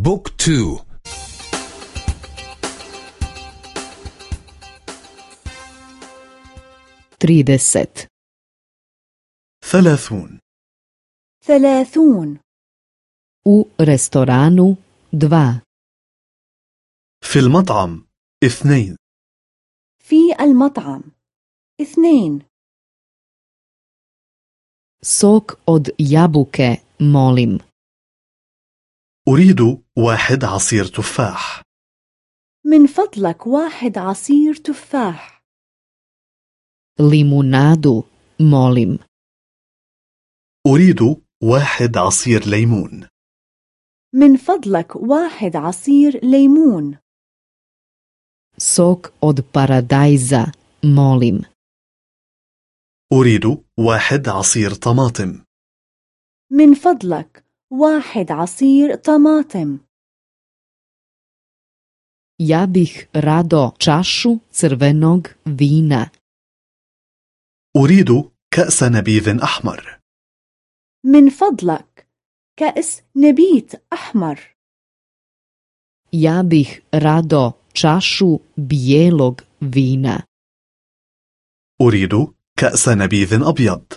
Book 2. trideset ثلاثون. ثلاثون. U restoranu dva في المطعم اثنين. في المطعم اثنين. sok od jabuke molim أريد واحد عصير تفاح. من فضلك واحد عصير تفاح. Limunadu molim. أريد واحد عصير ليمون. من فضلك واحد عصير ليمون. Sok od paradajza molim. أريد واحد عصير طماطم. من فضلك واحد عصير طماطم. Ja bih rado čašu crvenog vina. أريد كأس نبيذ أحمر. من فضلك كأس نبيت أحمر. Ja bih rado čašu bijelog vina. أريد كأس نبيذ أبيض.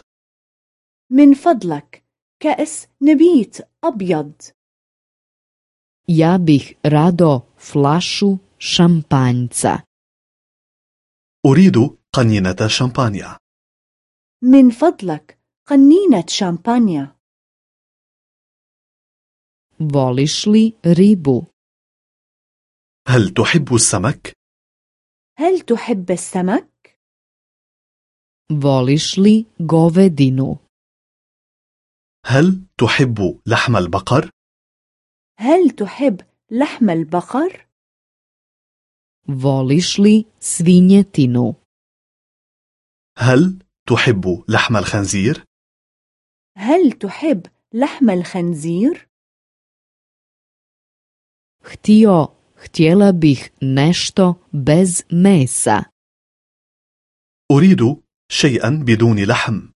من فضلك كأس نبيت أبيض. Ja bih rado flašu šampanjca. أريد قنينة شامبانيا. من فضلك قنينة شامبانيا. Voliš li ribu? هل تحب السمك؟ هل تحب السمك؟ voliš li govedinu? هل تحب لحم البقر؟ هل تحب لحم البقر؟ voliš li svinjetinu هل تحب لحم الخنزير؟ هل تحب لحم الخنزير؟ htio htjela bih nešto bez mesa أريد شيئا بدون لحم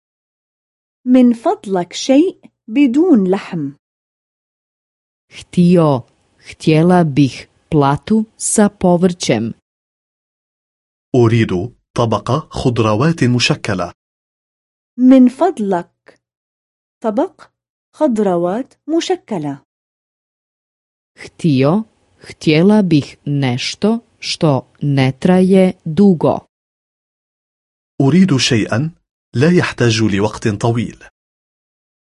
من فضلك شيء بدون لحم. Htio htjela bih platu sa povrćem. أريد طبق خضروات مشكلة من فضلك طبق خضروات مشكلة htio htjela bih nešto što ne traje dugo. أريد شيئا لا يحتاج لوقت طويل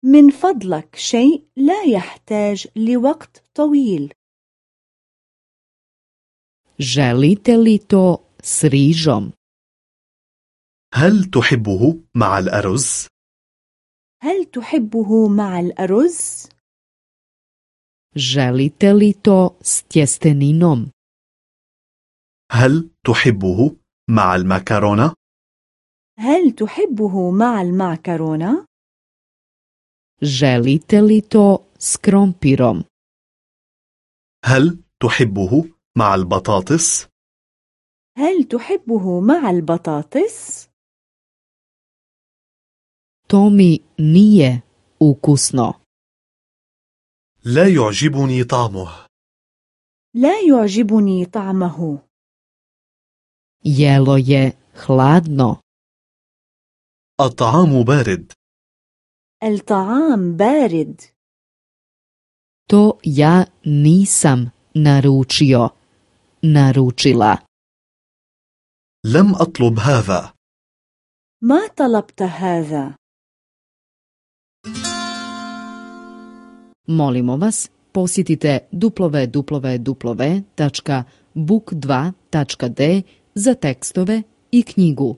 من فضلك شيء لا يحتاج لوقت طويل želite li to s rižom هل تحبه مع الأرز؟ هل تحبه مع الأرز؟ želite li to s tjesteninom هل تحبه مع المكرونة؟ هل تحبه مع المعكرونة؟ želite li to s krompirom هل تحبه مع البطاطس؟ هل تحبه مع البطاطس؟ mi nije ukusno لا يعجبني طعمه لا يعجبني طعمه jelo je hladno الطعام بارد الطعام بارد to ja nisam naručio naručila لم أطلب هذا ما طلبت هذا Molimo vas, posjetite www.book2.d za tekstove i knjigu.